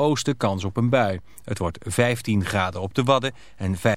oosten kans op een bui. Het wordt 15 graden op de Wadden en 5...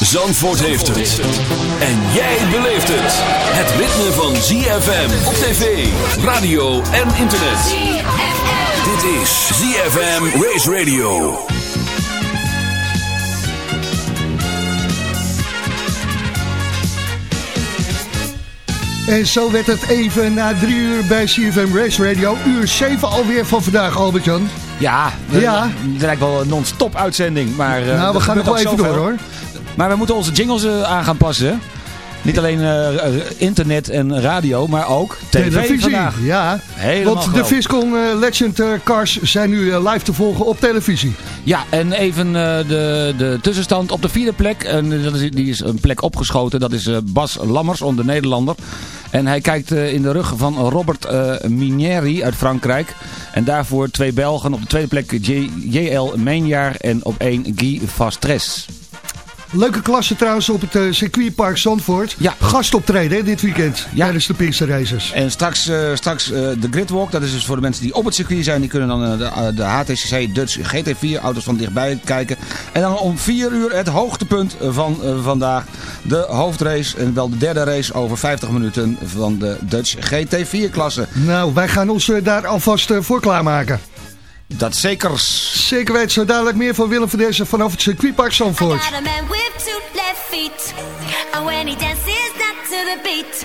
Zandvoort heeft het. En jij beleeft het. Het ritme van ZFM op tv, radio en internet. Dit is ZFM Race Radio. En zo werd het even na drie uur bij CFM Race Radio. Uur 7 alweer van vandaag, Albert-Jan. Ja, Ja. ja. het lijkt wel een non-stop uitzending. Maar, eh, nou, we gaan nog wel even door hoor. Maar we moeten onze jingles eh, aan gaan passen. Niet alleen eh, eh, internet en radio, maar ook tv vandaag. ja. Helemaal Want de. Viscon eh, Legend Cars zijn nu live te volgen op televisie. Ja, en even de, de tussenstand op de vierde plek. En dat is, die is een plek opgeschoten. Dat is Bas Lammers, de Nederlander. En hij kijkt in de rug van Robert Minieri uit Frankrijk. En daarvoor twee Belgen. Op de tweede plek J- JL Meenjaar en op één Guy Vastres. Leuke klasse trouwens op het eh, circuitpark Zandvoort. Ja. Gastoptreden hè, dit weekend Ja. tijdens de Pinkster Races. En straks, eh, straks eh, de Gridwalk, dat is dus voor de mensen die op het circuit zijn. Die kunnen dan de, de HTCC Dutch GT4 auto's van dichtbij kijken. En dan om 4 uur het hoogtepunt van vandaag. De hoofdrace en wel de derde race over 50 minuten van de Dutch GT4 klasse. Nou, wij gaan ons daar alvast voor klaarmaken. Dat zeker. Zeker weten, zo dadelijk meer van Willem van vanaf het circuitpark Zandvoort. got a man with two left feet. And when he dances not to the beat,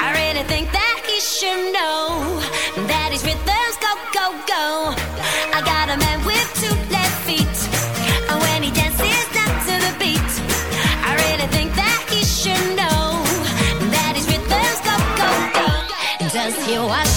I really think that he should know that his rhythms go, go, go. I got a man with two left feet. And when he dances not to the beat, I really think that he should know that his rhythms go, go, go. Does he wash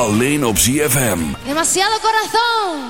Alleen op ZFM. Demasiado corazón.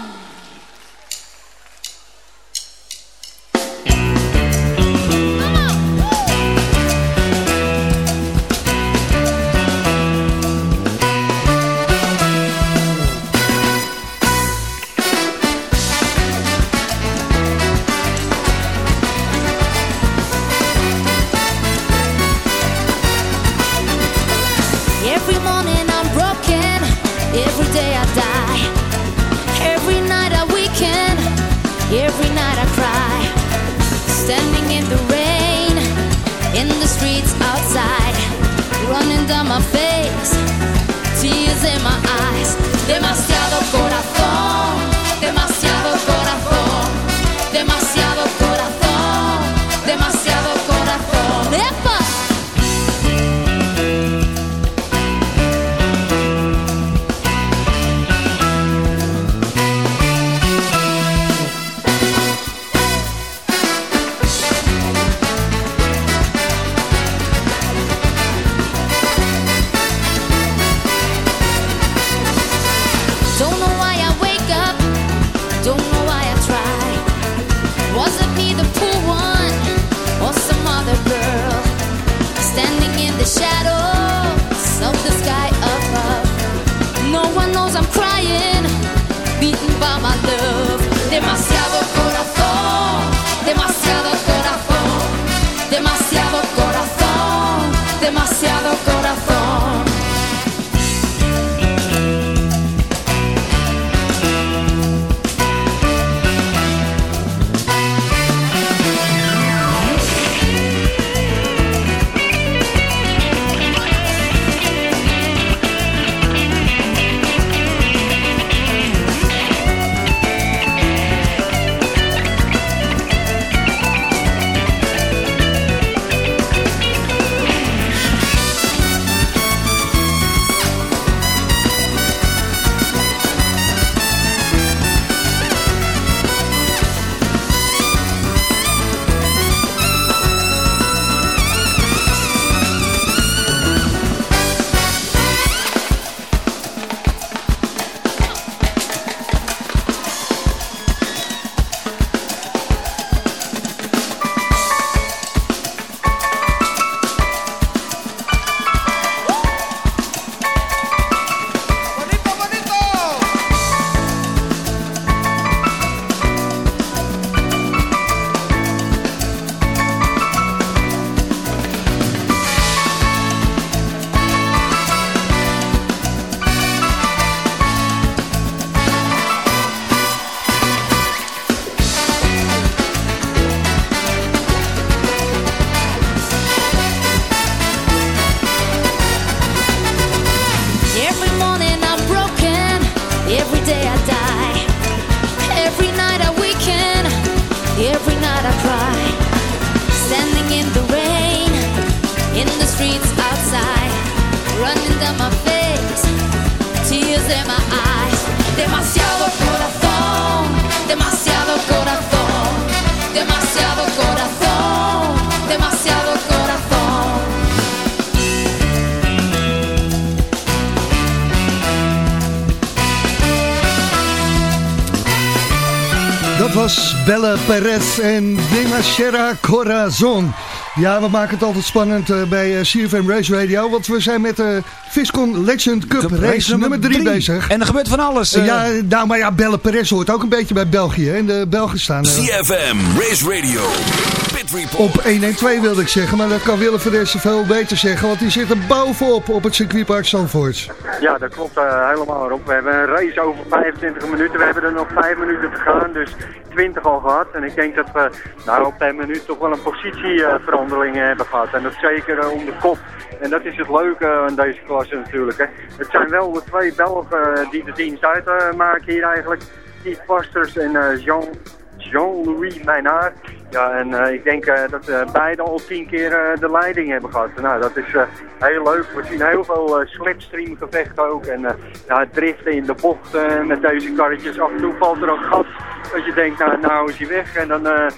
Perez en Demasiera Corazon. Ja, we maken het altijd spannend eh, bij eh, CFM Race Radio. Want we zijn met de Viscon Legend Cup, race, nummer 3 bezig. En er gebeurt van alles. Eh, eh. ja, nou, maar ja, Belle Perez hoort ook een beetje bij België. hè. En de Belgen staan eh, ZFM Race Radio. Op 1 en 2 wilde ik zeggen. Maar dat kan Willem van Dessen veel beter zeggen. Want die zit er bovenop op het circuitpark Zandvoort. Ja, dat klopt eh, helemaal Rob. We hebben een race over 25 minuten. We hebben er nog 5 minuten te gaan, dus 20 al gehad. En ik denk dat we nou, op 10 minuten toch wel een positieverandering hebben gehad. En dat zeker eh, om de kop. En dat is het leuke aan deze klasse natuurlijk. Hè. Het zijn wel de twee Belgen eh, die de dienst uitmaken hier eigenlijk. Steve Pasters en eh, Jean Jean-Louis Meinaar. Ja, en eh, ik denk eh, dat uh, beide al tien keer de leiding hebben gehad. Nou, dat is heel leuk. We zien heel veel eh, slipstream gevechten ook. En ja, driften in de bocht eh, met deze karretjes. Af en toe valt er ook gat. Dat je denkt, nou, nou is hij weg. En dan, een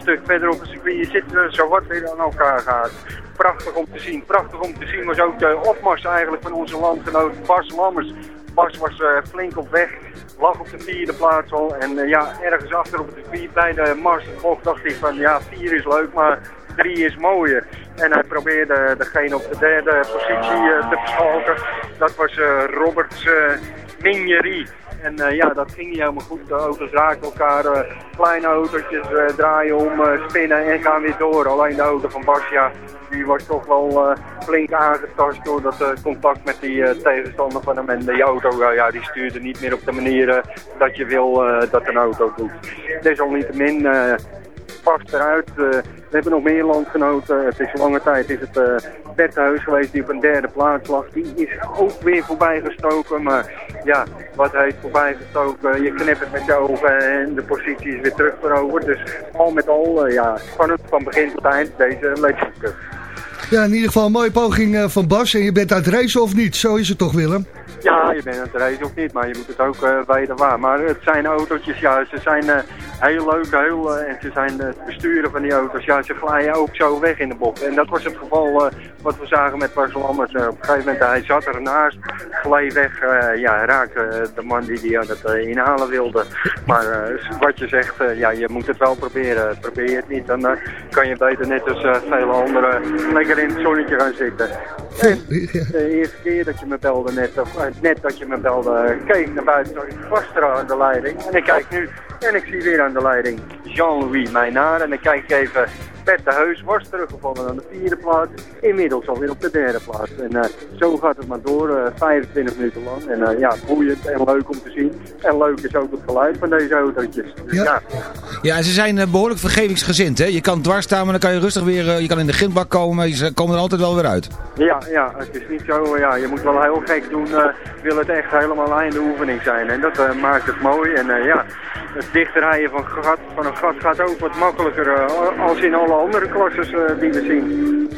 stuk verder op het circuit. Je zit zo wat weer aan elkaar gaat. Prachtig om te zien. Prachtig om te zien was ook de opmars eigenlijk van onze landgenoot Bas Lammers. Bas was eh, flink op weg, lag op de vierde plaats al. En eh, ja, ergens achter op het circuit bij de marsbocht dacht hij van ja, vier is leuk, maar drie is mooier. En hij probeerde degene op de derde positie eh, te verschalken. Dat was Roberts uh, Mignery. En eh, ja, dat ging niet helemaal goed. De auto's raakten elkaar. eh, kleine eh, draaien om, eh, spinnen en gaan weer door. Alleen de auto van Bas, ja, die was toch wel eh, flink aangetast door dat eh, contact met die eh, tegenstander van hem. En die auto, eh, ja, die stuurde niet meer op de manier eh, dat je wil eh, dat een auto doet. Desalniettemin eh. Eh, we hebben nog meer landgenoten. Het is lange tijd is het eh Bert de Heus geweest die op een derde plaats lag. Die is ook weer voorbij gestoken. Maar ja, wat hij heeft voorbij gestoken, je knippert met je ogen en de positie is weer terug veroverd. Dus al met al, eh, ja, spannend van begin tot eind deze Legends Cup. Ja, in ieder geval een mooie poging eh, van Bas. En je bent uit racen of niet? Zo is het toch, Willem? Ja, je bent aan het racen of niet, maar je moet het ook eh weten waar. Maar het zijn autootjes, ja, ze zijn eh, heel leuk, heel, en ze zijn het besturen van die auto's, ja, ze glijden ook zo weg in de bocht. En dat was het geval wat we zagen met Bas Lammers. Op een gegeven moment, hij zat ernaast, gleed weg, ja, raakte de man die die aan het inhalen wilde. Maar wat je zegt, ja, je moet het wel proberen. Probeer je het niet, dan kan je beter net als vele anderen lekker in het zonnetje gaan zitten. En de eerste keer dat je me belde net, of eh, net dat je me belde, eh, keek ik naar buiten, ik vast er aan de leiding. En ik kijk nu en ik zie weer aan de leiding Jean-Louis Meijnaar. En dan kijk ik even, Bert de Heus was teruggevallen aan de vierde plaats. Inmiddels alweer op de derde plaats. En eh, zo gaat het maar door, eh, 25 minuten lang. En eh, ja, boeiend en leuk om te zien. En leuk is ook het geluid van deze autootjes. Dus ja, Ja, en ze zijn eh, behoorlijk vergevingsgezind. Hè? Je kan dwars staan, maar dan kan je rustig weer... eh, je kan in de grindbak komen, maar ze komen er altijd wel weer uit. Ja, ja, het is niet zo, ja, je moet wel heel gek doen, eh, wil het echt helemaal einde oefening zijn. En dat eh, maakt het mooi. En eh, ja, het dichtrijden van, gat, van een gat gaat ook wat makkelijker als in alle andere klasses eh, die we zien.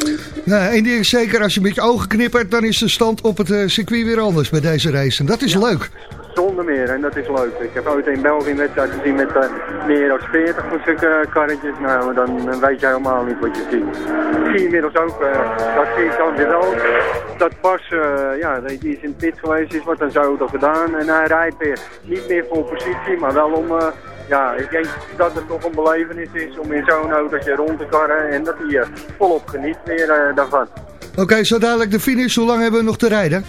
Nou, één ding is zeker, als je met je ogen knippert, dan is de stand op het eh, circuit weer anders bij deze race. En dat is leuk. Zonder meer, en dat is leuk. Ik heb ooit in België een wedstrijd gezien met eh, meer dan 40 van zulke karretjes. Nou, dan weet je helemaal niet wat je ziet. Ik zie inmiddels ook, dat zie ik dan weer wel, dat Bas, ja, die die is in pit geweest, is wat aan zijn auto gedaan. En hij rijdt weer niet meer voor positie, maar wel om... ja, ik denk dat het toch een belevenis is om in zo'n autootje rond te karren en dat hij eh, volop geniet weer eh, daarvan. Oké, zo dadelijk de finish. Hoe lang hebben we nog te rijden?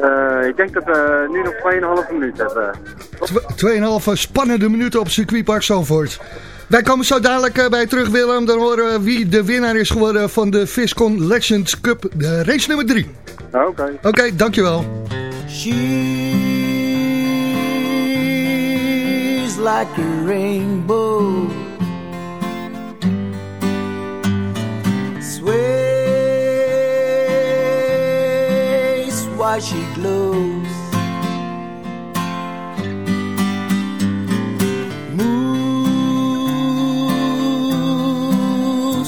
Eh, ik denk dat we nu nog 2,5 minuten hebben. Tw- 2,5 spannende minuten op circuitpark Zandvoort. Wij komen zo dadelijk bij terug, Willem. Dan horen we wie de winnaar is geworden van de Viscon Legends Cup, de race nummer 3. Oké. Oké, dankjewel. She's like a rainbow. Sways while she glows. Moves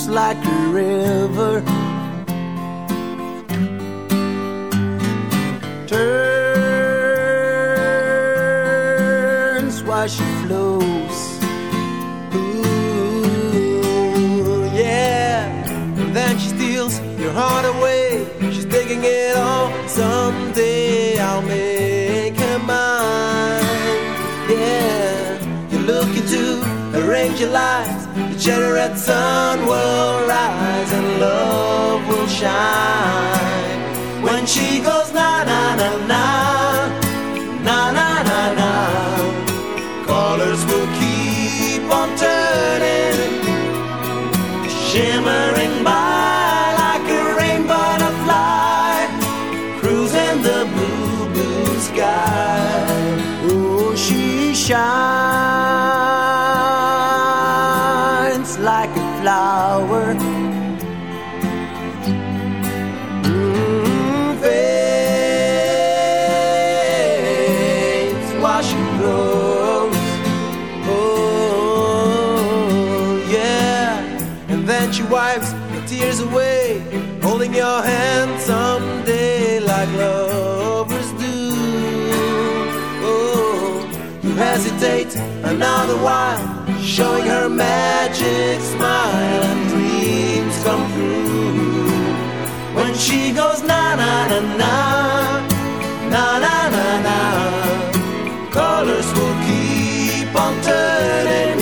like a river. The sun will rise and love will shine. When she Hands someday like lovers do. Oh, you hesitate another while, showing her magic smile and dreams come true. When she goes na na na na, na na na na, colors will keep on turning.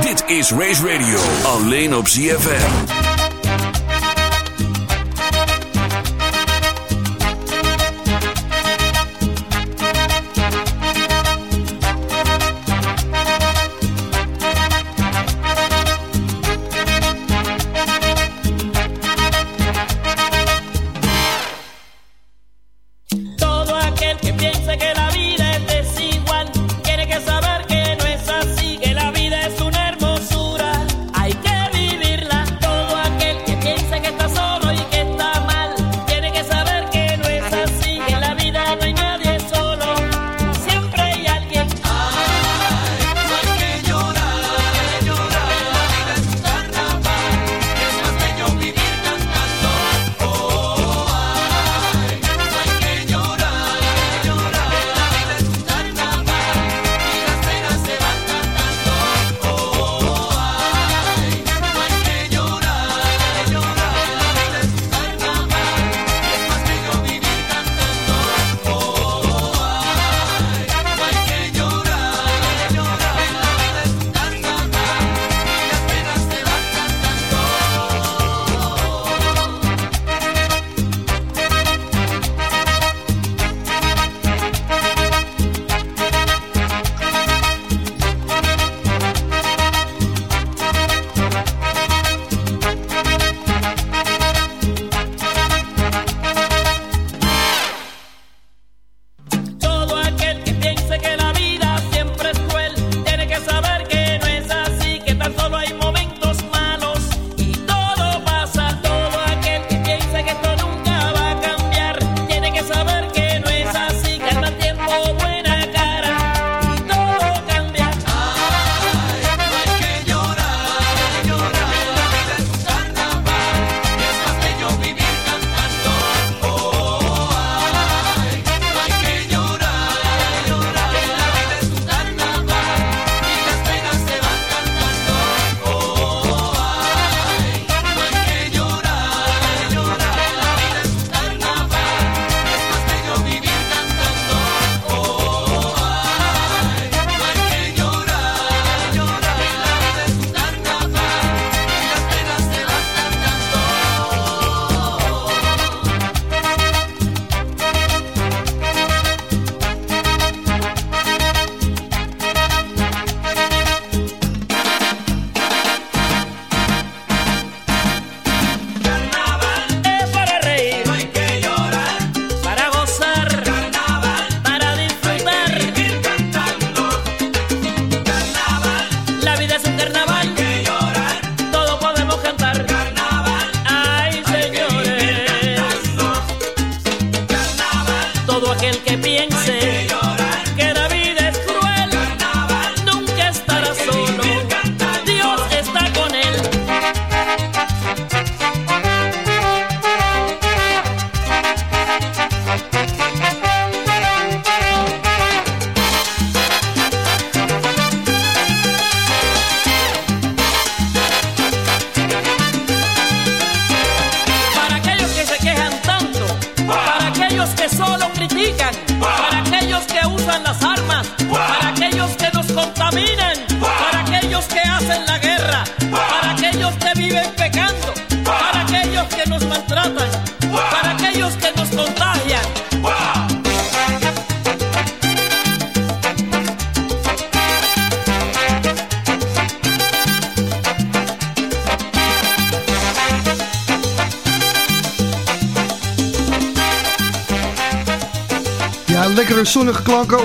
Dit is Race Radio, alleen op ZFM.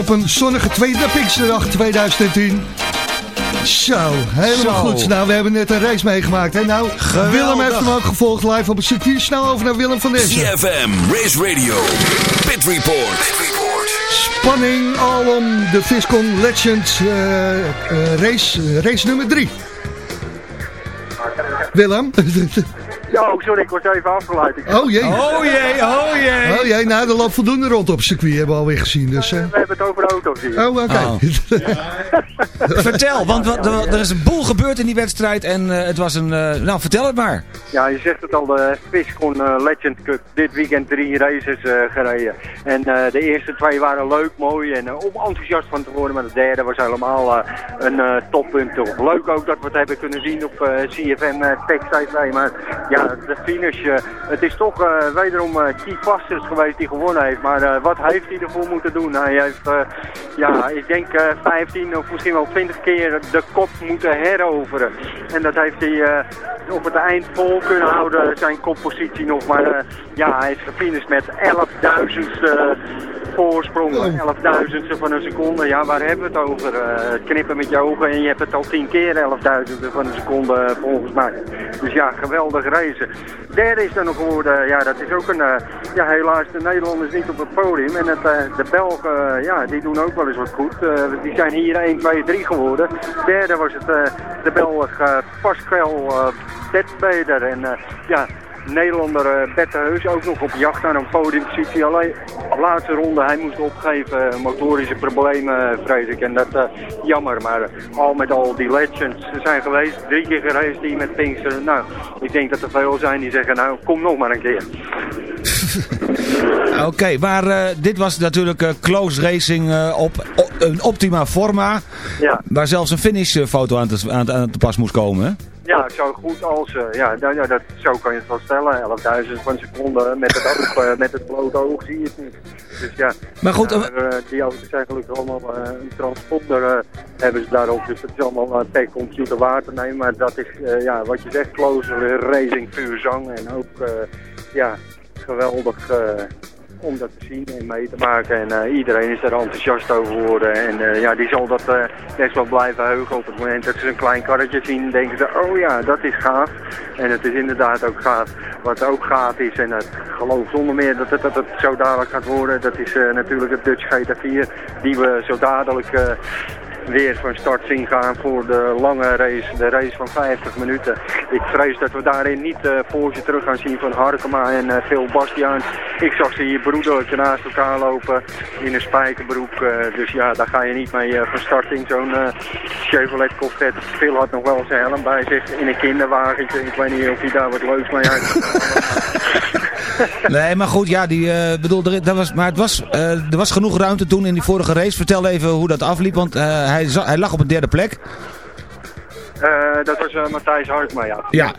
Op een zonnige tweede Pinksterdag 2010. Zo, helemaal Zo. goed. Nou, we hebben net een race meegemaakt. Hè? Nou, Willem heeft hem ook gevolgd live op het circuit. Snel over naar Willem van Dessen. CFM Race Radio. Pit Report. Spanning alom de Viscon Legend eh, eh, race, eh, race nummer 3. Willem? Oh, sorry, ik word even afgeleid. Oh jee. Oh jee, oh jee. Oh jee, nou, er loopt voldoende rond op circuit, hebben we alweer gezien. Dus, eh. We hebben het over auto's hier. Oh, oké. Oh. Vertel, want wat- er is een boel gebeurd in die wedstrijd en eh, het was een... eh, nou, vertel het maar. Ja, je zegt het al, de Viscon eh, Legend Cup. Dit weekend drie races eh, gereden. En eh, de eerste twee waren leuk, mooi en om enthousiast van te worden. Maar de derde was helemaal een eh, toppunt. Leuk ook dat we het hebben kunnen zien op eh, CFM uh, Tech TV. Maar ja, de finish, eh, het is toch eh, wederom eh Keith Fasters geweest die gewonnen heeft. Maar wat heeft hij ervoor moeten doen? Hij heeft, ja, ik denk eh 15 of misschien wel 20 keer de kop moeten heroveren. En dat heeft hij op het eind vol kunnen houden, zijn koppositie nog. Maar ja, hij is gefinished met 11.000ste voorsprong. 11.000ste van een seconde. Ja, waar hebben we het over? Knippen met je ogen en je hebt het al 10 keer 11.000ste van een seconde volgens mij. Dus ja, geweldig race. Derde is dan nog geworden, ja, dat is ook een, eh, ja, helaas de Nederlanders niet op het podium. En het, eh, de Belgen, eh, ja, die doen ook wel eens wat goed. Eh, die zijn hier 1, 2, 3 geworden. Derde was het eh, de Belg Pascal Bedbeder. En eh, ja, Nederlander Bert de Heus ook nog op jacht naar een podiumpositie. Alleen laatste ronde, hij moest opgeven. eh, motorische problemen, eh, vrees ik. En dat uh, jammer. Maar al met al die legends zijn geweest. Drie keer gereisd die met Pinkster. Nou, ik denk dat er veel zijn die zeggen, nou, kom nog maar een keer. Oké, maar eh, dit was natuurlijk eh, close racing eh, op een optima forma. Ja. Waar zelfs een finishfoto aan te, aan, aan te pas moest komen. Hè? Ja, zo goed als, ja, nou, ja dat, zo kan je het wel stellen. 11.000 van een seconde met het, oog, met het blote oog zie je het niet. Dus ja, maar goed, die auto's zijn gelukkig allemaal een transponder hebben ze daarop. Dus het is allemaal per computer waar te nemen. Maar dat is, ja, wat je zegt, close racing, puur zang. En ook, ja, geweldig om dat te zien en mee te maken. En uh, iedereen is er enthousiast over geworden. En uh, ja, die zal dat uh, best wel blijven heugen. Op het moment dat ze een klein karretje zien, denken ze, oh ja, dat is gaaf. En het is inderdaad ook gaaf. Wat ook gaaf is, en ik geloof zonder meer dat het, dat het zo dadelijk gaat worden, dat is natuurlijk het Dutch GT4, die we zo dadelijk weer van start zien gaan voor de lange race, de race van 50 minuten. Ik vrees dat we daarin niet uh, voor ze terug gaan zien van Harkema en uh, Phil Bastiaans. Ik zag ze hier broederlijk naast elkaar lopen in een spijkerbroek. Uh, dus ja, daar ga je niet mee van start in zo'n Chevrolet Corvette. Phil had nog wel zijn helm bij zich in een kinderwagentje. Ik weet niet of hij daar wat leuks mee uit. nee, maar goed, ja, die, uh, bedoel, er, dat was, maar het was, uh, er was genoeg ruimte toen in die vorige race. Vertel even hoe dat afliep, want uh, hij, hij lag op een derde plek. Uh, dat was uh, Matthijs Harkma, ja.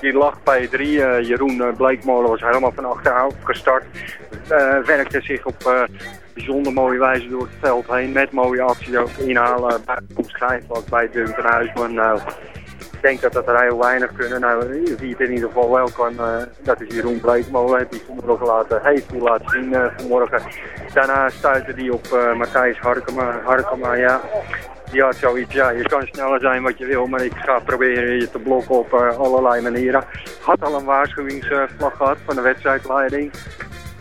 die lag P3. Uh, Jeroen Bleekmolen was helemaal van achteraf gestart. werkte zich op bijzonder mooie wijze door het veld heen. Met mooie acties ook inhalen bij het schijfvlak bij Duncan Huisman. Denk dat dat er heel weinig kunnen. Nou, wie het in ieder geval wel kan, uh, dat is Jeroen Bleekmolen. Die vanmorgen laten, heeft die laten zien uh, vanmorgen. Daarna stuitte die op uh, Matthijs Harkema, Harkema, ja. Die had zoiets, ja, je kan sneller zijn wat je wil, maar ik ga proberen je te blokken op allerlei manieren. Had al een waarschuwingsvlag gehad van de wedstrijdleiding.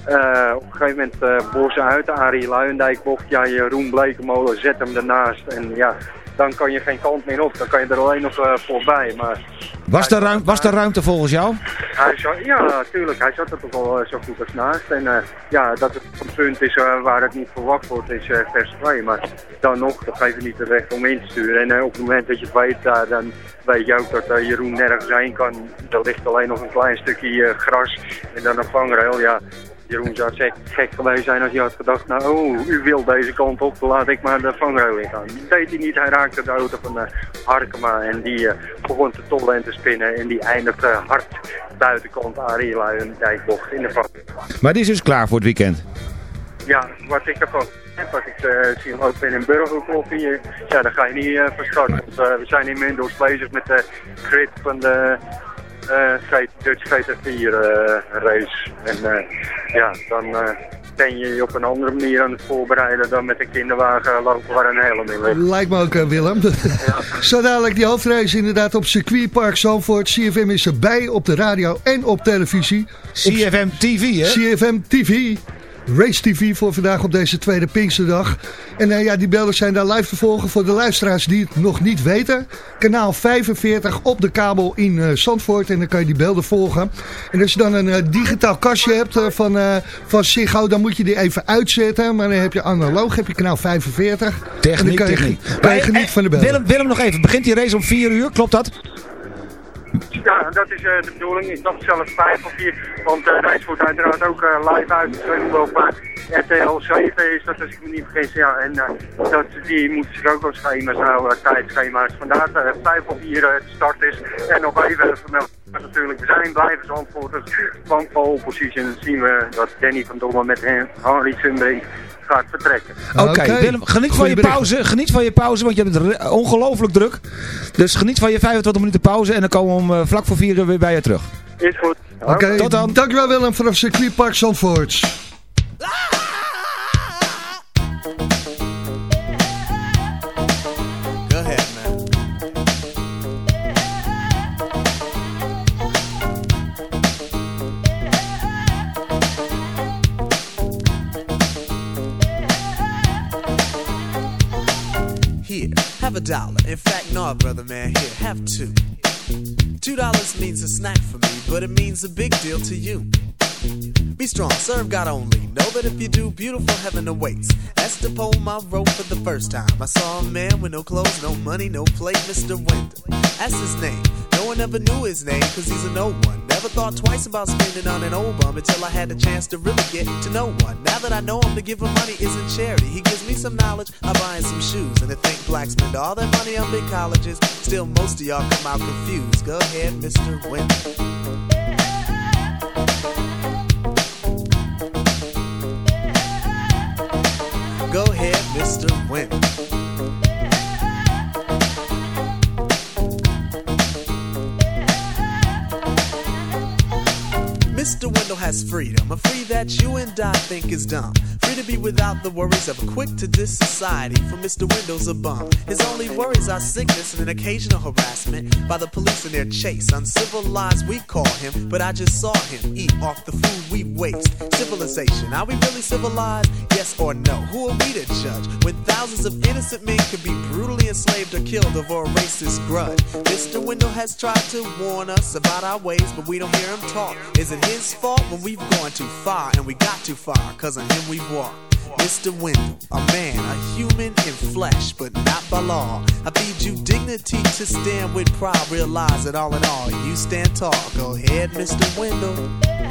Eh, op een gegeven moment uh, Bossen uit, Arie Luijendijk bocht. Ja, Jeroen Blekemolen zet hem ernaast. En ja, dan kan je geen kant meer op. Dan kan je er alleen nog uh, voorbij. Maar Was er, ruim, was er ruimte volgens jou? hij zat, ja, natuurlijk. Hij zat er toch wel eh, zo goed als naast. En eh, ja, dat het een punt is eh, waar het niet verwacht wordt, is eh vers 2. Maar dan nog, dat geeft je niet de recht om in te sturen. En eh, op het moment dat je het weet, daar, dan weet je ook dat eh, Jeroen nergens heen kan. Er ligt alleen nog een klein stukje eh, gras en dan een vangrail. Ja, Jeroen zou gek, gek geweest zijn als hij had gedacht, nou, oh, u wil deze kant op, laat ik maar de vangrail in gaan. Dat deed hij niet, hij raakte de auto van uh, Harkema en die eh, begon te tollen en te spinnen en die eindigde hard buitenkant Arie Luijendijkbocht in de vang. Maar die is dus klaar voor het weekend. Ja, wat ik ervan heb, als ik eh, zie hem ook in een burgerklof hier, ja, dan ga je niet van. Want, we zijn inmiddels bezig met de grid van de eh, Dutch GT4 eh, race. En eh, ja, dan eh, ben je je op een andere manier aan het voorbereiden dan met een kinderwagen lopen waar een helm in ligt. Lijkt me ook, eh, Willem. Zo dadelijk die hoofdrace inderdaad op circuitpark Zandvoort. CFM is erbij op de radio en op televisie. CFM TV, hè? CFM TV. Race TV voor vandaag op deze tweede Pinksterdag. En eh, ja, die beelden zijn daar live te volgen voor de luisteraars die het nog niet weten. Kanaal 45 op de kabel in eh, Zandvoort en dan kan je die beelden volgen. En als je dan een eh, digitaal kastje hebt van, van Ziggo, dan moet je die even uitzetten. Maar dan heb je analoog, heb je kanaal 45. en dan Techniek, kan je, techniek. kan je genieten van de beelden. Willem, Willem nog even, begint die race om 4 uur, klopt dat? Ja, dat is eh, de bedoeling. Ik dacht zelfs vijf of vier. Want uh, deze wordt uiteraard ook eh, live uitgezonden op uh, RTL 7 is dat als ik me niet vergis. Ja, en uh, dat, die moeten zich ook wel schema's houden, tijdschema's. Vandaar dat uh, vijf of vier uh, de start is. En nog even vermelden. Maar natuurlijk, we zijn blijven zandvoorters van pole position. zien we dat Danny van Domme met Henry Sundbrink gaat vertrekken. Oké, Willem, geniet van je pauze. Geniet van je pauze, want je hebt het ongelooflijk druk. Dus geniet van je 25 minuten pauze en dan komen we om eh, vlak voor 4 uur weer bij je terug. Is goed. Oké, Tot dan. dankjewel Willem vanaf circuitpark Zandvoort. Go dollar. In fact, no, brother man, here, have two. Two dollars means a snack for me, but it means a big deal to you. Be strong, serve God only. Know that if you do, beautiful heaven awaits. That's the poem I wrote for the first time. I saw a man with no clothes, no money, no plate, Mr. Wendell. That's his name. No one ever knew his name, cause he's a no one. Never thought twice about spending on an old bum until I had the chance to really get to know one. Now that I know him, to give him money isn't charity. He gives me some knowledge, I buy him some shoes. And to think blacks spend all their money on big colleges, still most of y'all come out confused. Go ahead, Mr. Wendell. Go ahead, Mr. Wendell. Mr. Wendell has freedom, a free that you and I think is dumb. To be without the worries of a quick to diss society, for Mr. Wendell's a bum. His only worries are sickness and an occasional harassment by the police in their chase. Uncivilized, we call him, but I just saw him eat off the food we waste. Civilization, are we really civilized? Yes or no? Who are we to judge when thousands of innocent men could be brutally enslaved or killed over a racist grudge? Mr. Wendell has tried to warn us about our ways, but we don't hear him talk. Is it his fault when we've gone too far and we got too far? Cause on him we've walked. Mr. Wendell, a man, a human in flesh, but not by law. I feed you dignity to stand with pride. Realize that all in all, you stand tall. Go ahead, Mr. Wendell.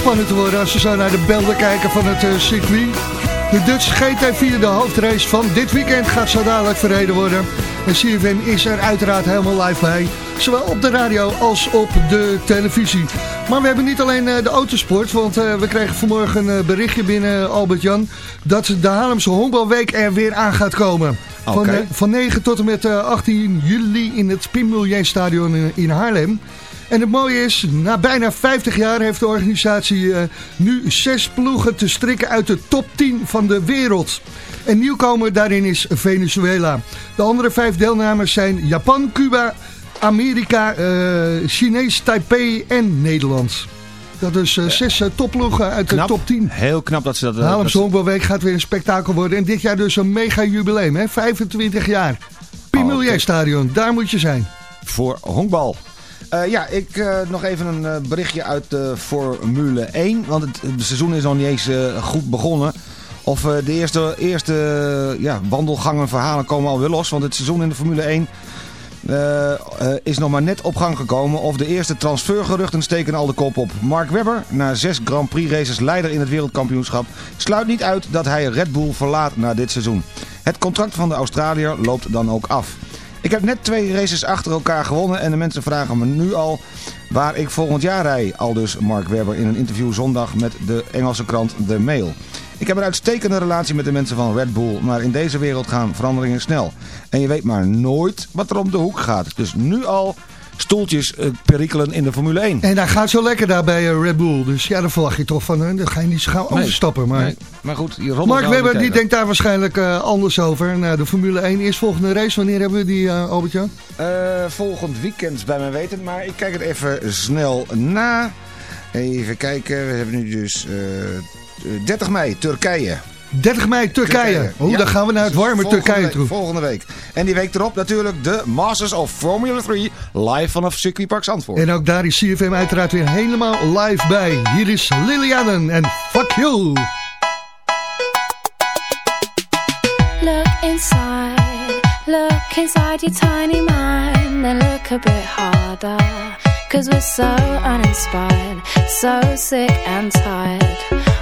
Spannend te worden als we zo naar de belden kijken van het eh, circuit. De Dutch GT4, de hoofdrace van dit weekend, gaat zo dadelijk verreden worden. En CFM is er uiteraard helemaal live bij. Zowel op de radio als op de televisie. Maar we hebben niet alleen eh, de autosport, want eh, we kregen vanmorgen een berichtje binnen, Albert-Jan, dat de Haarlemse Honkbalweek er weer aan gaat komen. Van, van 9 tot en met eh, 18 juli in het Pim Milieu Stadion in, in Haarlem. En het mooie is, na bijna 50 jaar heeft de organisatie eh, nu zes ploegen te strikken uit de top 10 van de wereld. En nieuwkomer daarin is Venezuela. De andere vijf deelnemers zijn Japan, Cuba, Amerika, eh, Chinees, Taipei en Nederland. Dat is eh, zes topploegen uit Knap. de top 10. Heel knap dat ze dat... De Haarlemse dat- Honkbalweek gaat weer een spektakel worden. En dit jaar dus een mega jubileum, hè? 25 jaar. Pim Milieu oké. Stadion, daar moet je zijn. voor honkbal. Eh, ja, ik eh, nog even een eh, berichtje uit de Formule 1. Want het, seizoen is nog niet eens goed begonnen. Of de eerste, eerste ja, wandelgangen verhalen komen alweer los. Want het seizoen in de Formule 1 eh, eh, is nog maar net op gang gekomen. Of de eerste transfergeruchten steken al de kop op. Mark Webber, na zes Grand Prix races leider in het wereldkampioenschap... sluit niet uit dat hij Red Bull verlaat na dit seizoen. Het contract van de Australiër loopt dan ook af. Ik heb net twee races achter elkaar gewonnen en de mensen vragen me nu al waar ik volgend jaar rij, al dus Mark Webber in een interview zondag met de Engelse krant The Mail. Ik heb een uitstekende relatie met de mensen van Red Bull, maar in deze wereld gaan veranderingen snel. En je weet maar nooit wat er om de hoek gaat. Dus nu al stoeltjes eh, perikelen in de Formule 1. En daar gaat zo lekker daar bij eh, Red Bull. Dus ja, daar verwacht je toch van, eh, dan ga je niet zo gauw Nee. overstappen. Maar, Nee, maar goed, Mark Webber die denkt daar waarschijnlijk eh, anders over. Nou, de Formule 1 is volgende race. Wanneer hebben we die, eh Albert-Jan? Eh, volgend weekend bij mij weten, maar ik kijk het even snel na. Even kijken, we hebben nu dus eh, 30 mei, Turkije. 30 mei Turkije. Oh, Ja. dan gaan we naar het warme Volgende Turkije week- toe. Volgende week. En die week erop natuurlijk de Masters of Formula 3 live vanaf Circuitpark Zandvoort. En ook daar is CFM uiteraard weer helemaal live bij. Hier is Lilianen en Fuck You. Look inside, look inside your tiny mind, then look a bit harder. Cause we're so uninspired, so sick and tired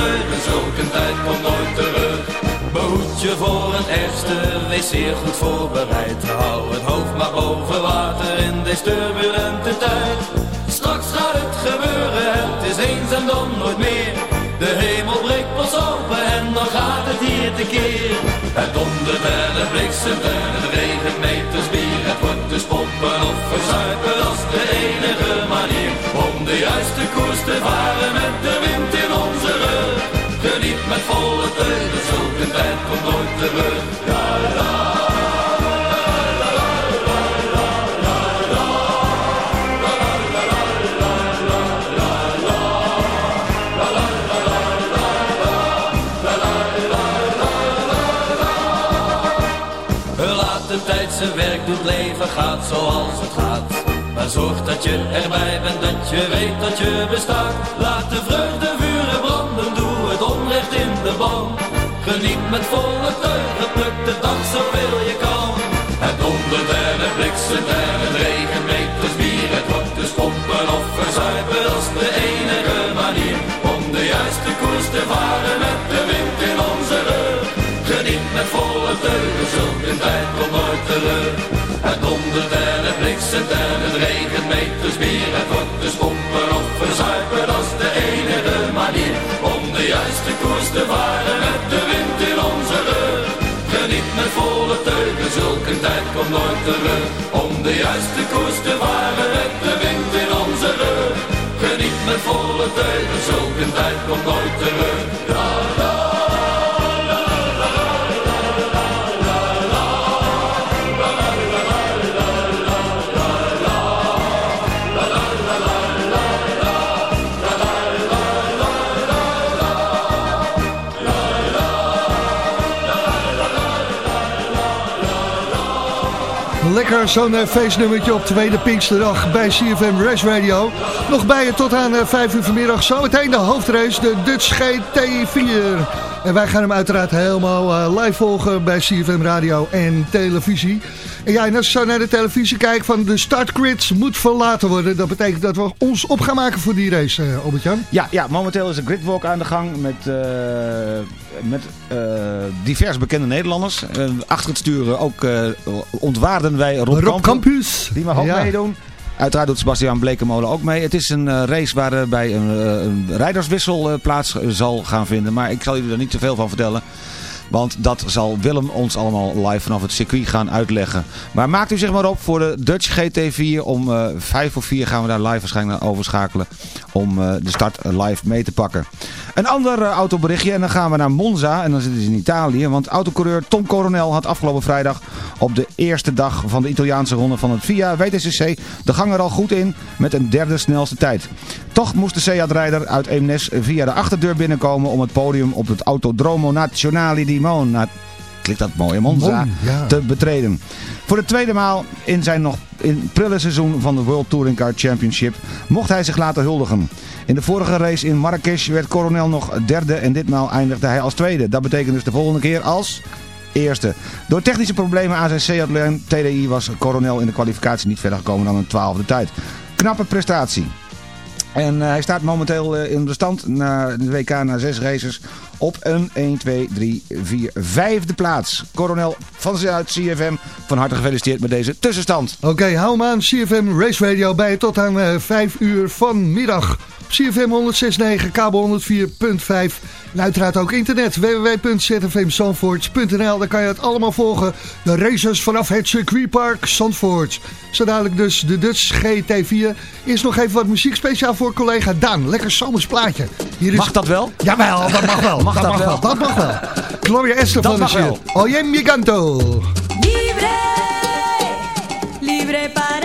deugen, zulke tijd komt nooit terug. Behoed je voor een echte, wees zeer goed voorbereid. Hou het hoofd maar boven water in deze turbulente tijd. Straks gaat het gebeuren, het is eens en dan nooit meer. De hemel breekt pas open en dan gaat het hier te keer. Het dondert en het bliksemt en het regent meters bier. Het wordt dus poppen of verzuipen, dat de enige manier. Om de juiste koers te varen met de teugen, zulke tijd komt nooit terug. La la. Laat de tijd zijn werk doet, leven gaat zoals het gaat. Maar zorg dat je erbij bent, dat je weet dat je bestaat. Laat de vreugde in de. Geniet met volle teugen, pluk de dag zoveel je kan. Het dondert en het bliksemt en het regent meters bier. Het wordt dus pompen of verzuipen, is de enige manier. Om de juiste koers te varen met de wind in onze rug. Geniet met volle teugen, zulke tijd komt nooit terug. Het dondert en het bliksemt en het regent meters bier. Het wordt dus pompen te varen met de wind in onze rug. Geniet met volle teugen, zulke tijd komt nooit terug. Om de juiste koers te varen met de wind in onze rug. Geniet met volle teugen, zulke tijd komt nooit terug. La. Lekker zo'n eh, feestnummertje op tweede Pinksterdag bij CFM Race Radio. Nog bij je tot aan eh, 5 uur vanmiddag. Zometeen de hoofdrace, de Dutch GT4. En wij gaan hem uiteraard helemaal eh, live volgen bij CFM Radio en televisie. En ja, en als je zo naar de televisie kijkt van de startgrid moet verlaten worden. Dat betekent dat we ons op gaan maken voor die race, Albert-Jan. Ja, ja, momenteel is de gridwalk aan de gang met, eh, met eh, divers bekende Nederlanders. Eh, achter het sturen ook eh, ontwaarden wij Rob, Rob Campus. Die mag ook Ja. meedoen. Uiteraard doet Sebastian Blekemolen ook mee. Het is een eh, race waarbij een, eh, een rijderswissel eh, plaats eh, zal gaan vinden. Maar ik zal jullie er niet te veel van vertellen. Want dat zal Willem ons allemaal live vanaf het circuit gaan uitleggen. Maar maakt u zich maar op voor de Dutch GT4. Om eh 5 voor 4 gaan we daar live waarschijnlijk naar overschakelen. Om eh, de start live mee te pakken. Een ander eh, autoberichtje. En dan gaan we naar Monza. En dan zitten ze in Italië. Want autocoureur Tom Coronel had afgelopen vrijdag op de eerste dag van de Italiaanse ronde van het VIA WTCC de gang er al goed in met een derde snelste tijd. Toch moest de Seat-rijder uit Eemnes via de achterdeur binnenkomen om het podium op het Autodromo Nazionale di Mona, klinkt dat mooi, Monza, ja. te betreden. Voor de tweede maal in zijn nog in prille seizoen van de World Touring Car Championship mocht hij zich laten huldigen. In de vorige race in Marrakesh werd Coronel nog derde en ditmaal eindigde hij als tweede. Dat betekent dus de volgende keer als eerste. Door technische problemen aan zijn Seat Leon TDI was Coronel in de kwalificatie niet verder gekomen dan een twaalfde tijd. Knappe prestatie. En eh, hij staat momenteel eh, in de stand na de WK na zes races op een 1, 2, 3, 4, vijfde plaats. Coronel van Zuid CFM, van harte gefeliciteerd met deze tussenstand. Oké, hou hem aan. CFM Race Radio bij tot aan eh 5 uur vanmiddag. CFM 106.9, kabel 104.5. En uiteraard ook internet. www.zfmzandvoort.nl Daar kan je het allemaal volgen. De races vanaf het circuitpark Zandvoort. Zo dadelijk dus de Dutch GT4. Eerst nog even wat muziek speciaal voor collega Daan. Lekker zomers plaatje. Hier is... Mag dat wel? Jawel, dat mag wel. Mag dat, dat mag wel? wel. Dat mag wel. Gloria Dat is mag hier. wel. Oye mi canto. Libre, libre para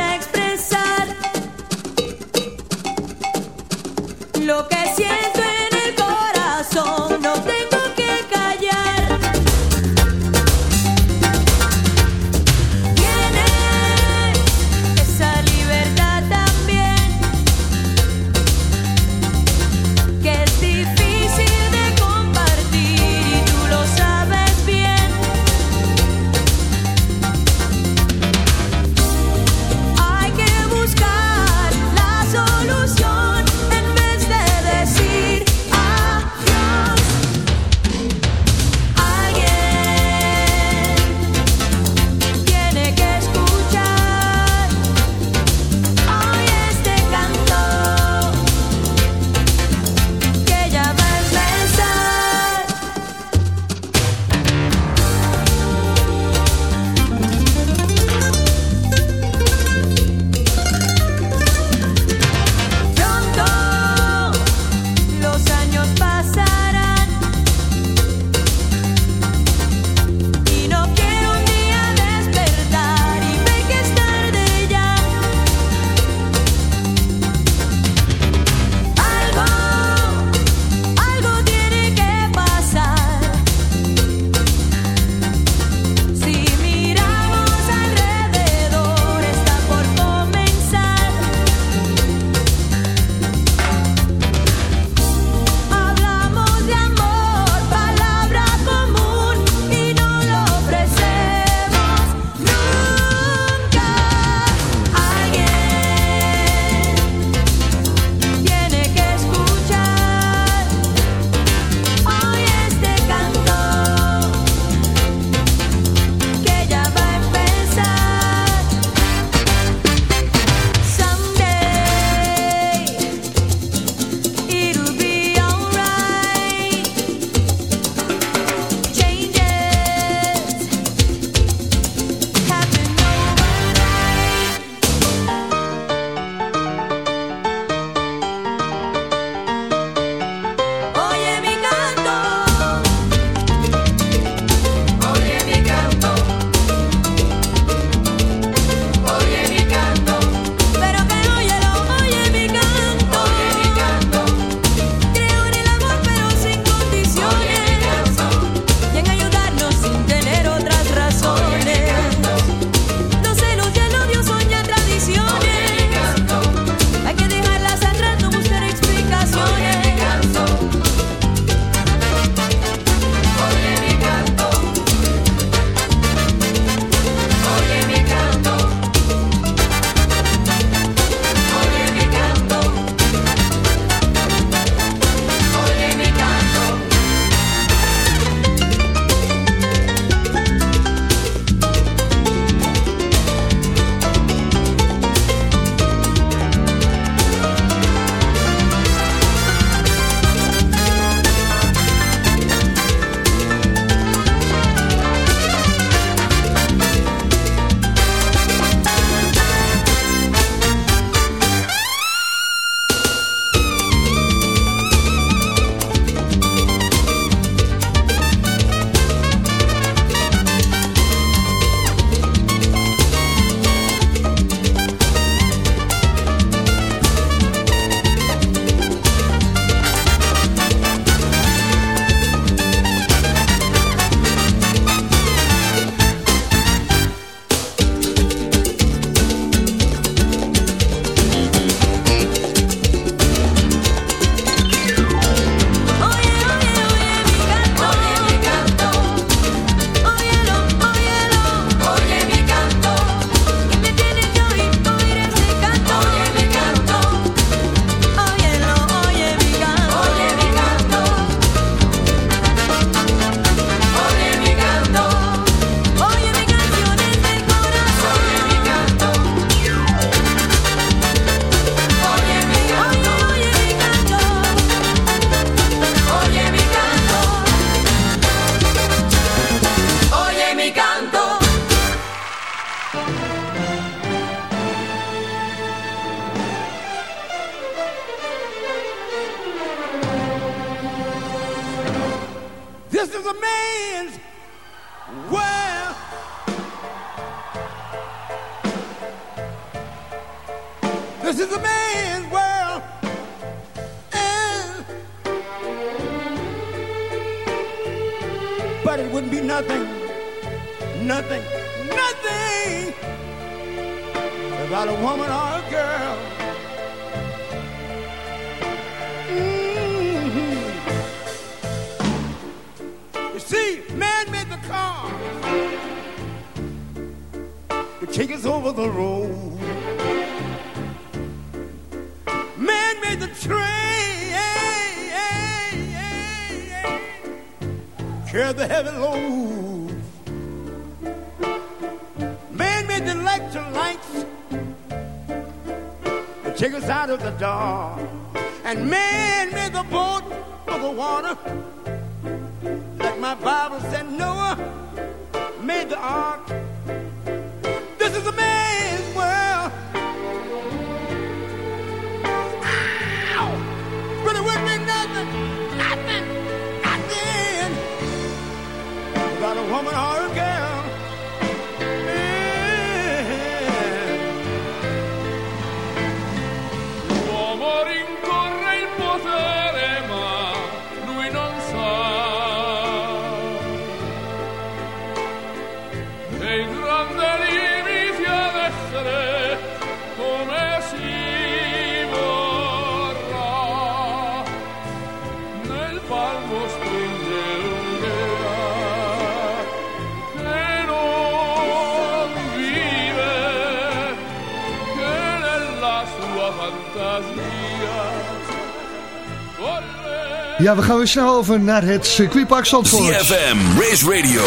Ja, we gaan weer snel over naar het circuitpark Zandvoort. CFM, Race Radio,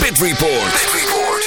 Pit Report.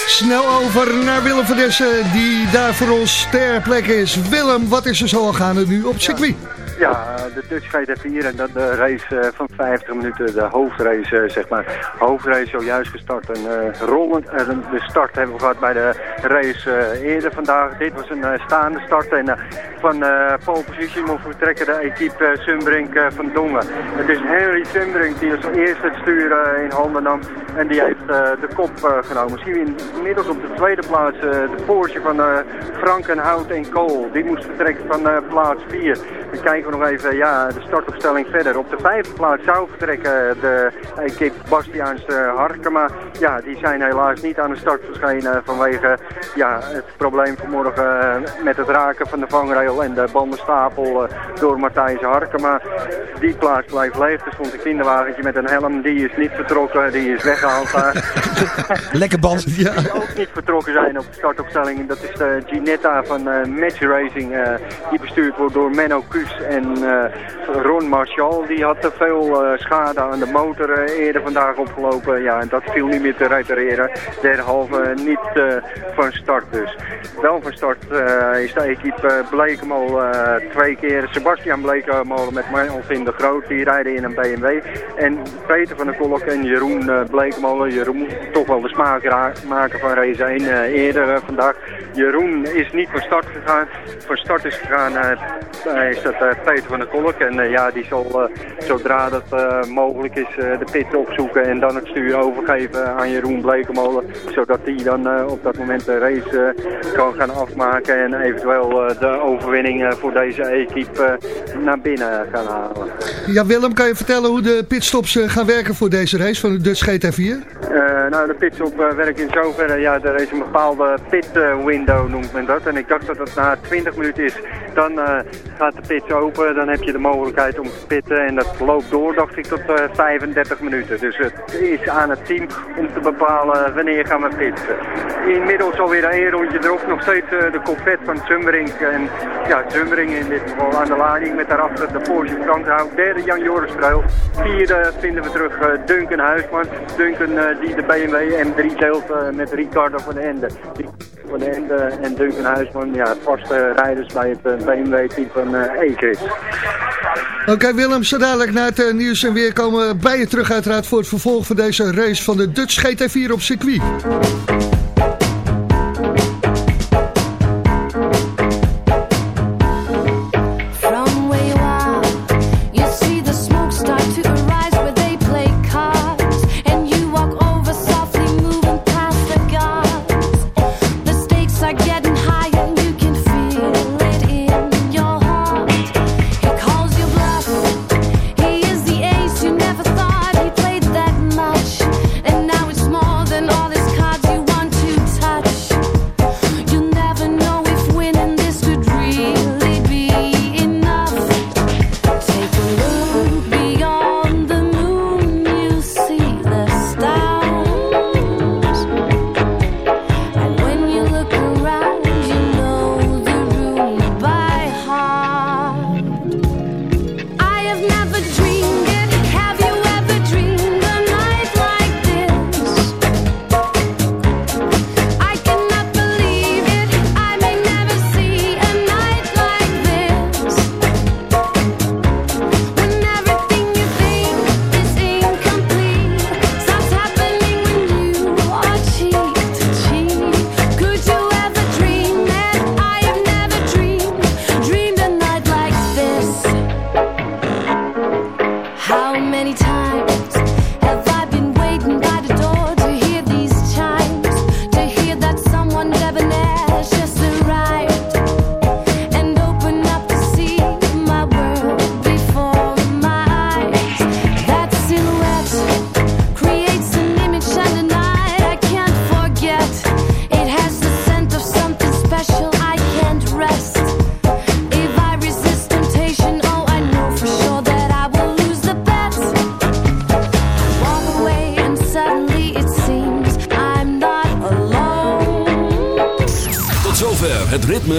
Snel over naar Willem van Dessen, die daar voor ons ter plekke is. Willem, wat is er zo al gaande nu op het circuit? Ja, de Dutch GT4 en dan de race eh, van 50 minuten, de hoofdrace eh, zeg maar. Hoofdrace zojuist gestart en eh, rollend. eh, de start hebben we gehad bij de race eh, eerder vandaag. Dit was een eh, staande start en eh, van eh pole position moest vertrekken de equipe eh, Sunbrink eh, van Dongen. Het is Henry Sunbrink die als eerste het stuur eh, in handen nam en die heeft eh, de kop eh, genomen. We inmiddels op de tweede plaats eh, de Porsche van eh Frankenhout en Kool. Die moest vertrekken van eh, plaats 4. Dan kijken we nog even ja, de startopstelling verder. Op de vijfde plaats zou vertrekken de equipe Bastiaans eh, Harkema. Ja, die zijn helaas niet aan de start verschenen vanwege ja, het probleem vanmorgen eh, met het raken van de vangrail en de bandenstapel eh, door Matthijs Harkema. Die plaats blijft leeg. Er stond een kinderwagentje met een helm. Die is niet vertrokken. Die is weggehaald daar. Lekker band. Ja. Die ook niet vertrokken zijn op de startopstelling. Dat is de Ginetta van Match Racing. die bestuurd wordt door Menno Kuus en Ron Marshall. Die had te veel eh, schade aan de motor eh, eerder vandaag opgelopen. Ja, en dat viel niet meer te repareren. Derhalve niet eh, van start dus. Wel van start eh, is de equipe Blekemolen eh, twee keer. Sebastian Blekemolen met Melvin de Groot. Die rijden in een BMW. En Peter van der Kolk en Jeroen Blekemolen. Jeroen toch wel de smaak maken van race 1 eh, eerder eh, vandaag. Jeroen is niet van start gegaan. Van start is gegaan eh, is dat eh, Peter van der Kolk. En eh, ja, die zal eh, zodra dat eh, mogelijk is de pit opzoeken en dan het stuur overgeven aan Jeroen Blekemolen. Zodat hij dan op dat moment de race kan gaan afmaken en eventueel de overwinning voor deze equipe naar binnen gaan halen. Ja, Willem, kan je vertellen hoe de pitstops gaan werken voor deze race van de Dutch GT4? Eh, nou, de pitstop werkt in zoverre, ja, er is een bepaalde pit window noemt men dat. En ik dacht dat het na 20 minuten is, dan gaat de pit open, dan heb je de mogelijkheid om te pitten. En dat loopt door, dacht ik, tot 35 minuten. Dus het is aan het team om te bepalen wanneer gaan we pitten. Inmiddels alweer een rondje erop, nog steeds de confet van Zummering. En ja, Zummering in dit geval aan de lading met daarachter de Porsche Frankhout. Derde Jan Joris Treul. Vierde vinden we terug Duncan Huisman. Duncan die de BMW M3 deelt met Ricardo van den Ende. Van den Ende en Duncan Huisman, ja, vaste rijders bij het BMW-team van uh, E-Chris. Oké Willem, zo dadelijk naar het nieuws en weer komen bij je terug uiteraard voor het vervolg van deze race van de Dutch GT4 op circuit.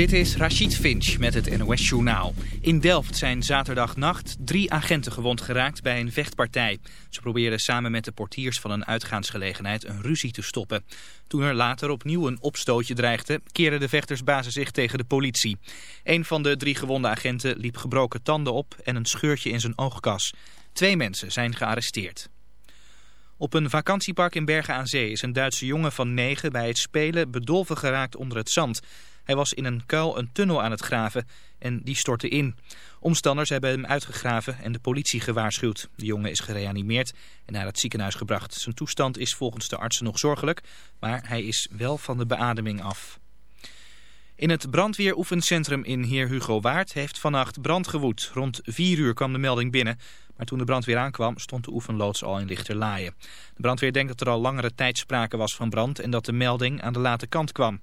Dit is Rachid Finch met het NOS Journaal. In Delft zijn zaterdagnacht drie agenten gewond geraakt bij een vechtpartij. Ze probeerden samen met de portiers van een uitgaansgelegenheid een ruzie te stoppen. Toen er later opnieuw een opstootje dreigde, keerden de vechtersbazen zich tegen de politie. Een van de drie gewonde agenten liep gebroken tanden op en een scheurtje in zijn oogkas. Twee mensen zijn gearresteerd. Op een vakantiepark in Bergen aan Zee is een Duitse jongen van negen bij het spelen bedolven geraakt onder het zand. Hij was in een kuil een tunnel aan het graven en die stortte in. Omstanders hebben hem uitgegraven en de politie gewaarschuwd. De jongen is gereanimeerd en naar het ziekenhuis gebracht. Zijn toestand is volgens de artsen nog zorgelijk, maar hij is wel van de beademing af. In het brandweeroefencentrum in Heer Hugo Waard heeft vannacht brand gewoed. Rond 4 uur kwam de melding binnen, maar toen de brandweer aankwam stond de oefenloods al in lichterlaaien. De brandweer denkt dat er al langere tijd sprake was van brand en dat de melding aan de late kant kwam.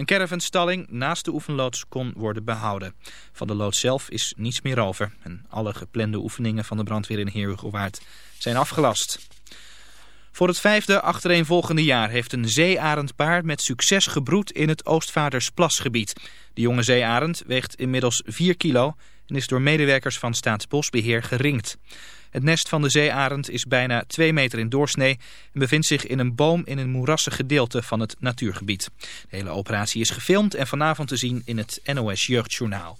Een caravanstalling naast de oefenloods kon worden behouden. Van de loods zelf is niets meer over. En alle geplande oefeningen van de brandweer in Heer Hugo Waard zijn afgelast. Voor het vijfde achtereenvolgende jaar heeft een zeearendpaar met succes gebroed in het Oostvaardersplasgebied. De jonge zeearend weegt inmiddels 4 kilo en is door medewerkers van Staatsbosbeheer geringd. Het nest van de zeearend is bijna 2 meter in doorsnee en bevindt zich in een boom in een moerassig gedeelte van het natuurgebied. De hele operatie is gefilmd en vanavond te zien in het NOS Jeugdjournaal.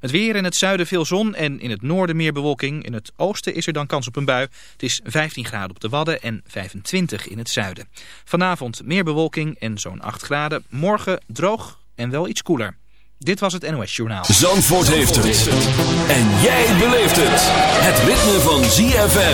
Het weer in het zuiden veel zon en in het noorden meer bewolking. In het oosten is er dan kans op een bui. Het is 15 graden op de Wadden en 25 in het zuiden. Vanavond meer bewolking en zo'n 8 graden. Morgen droog en wel iets koeler. Dit was het NOS Journaal. Zandvoort heeft het. En jij beleeft het. Het ritme van ZFM.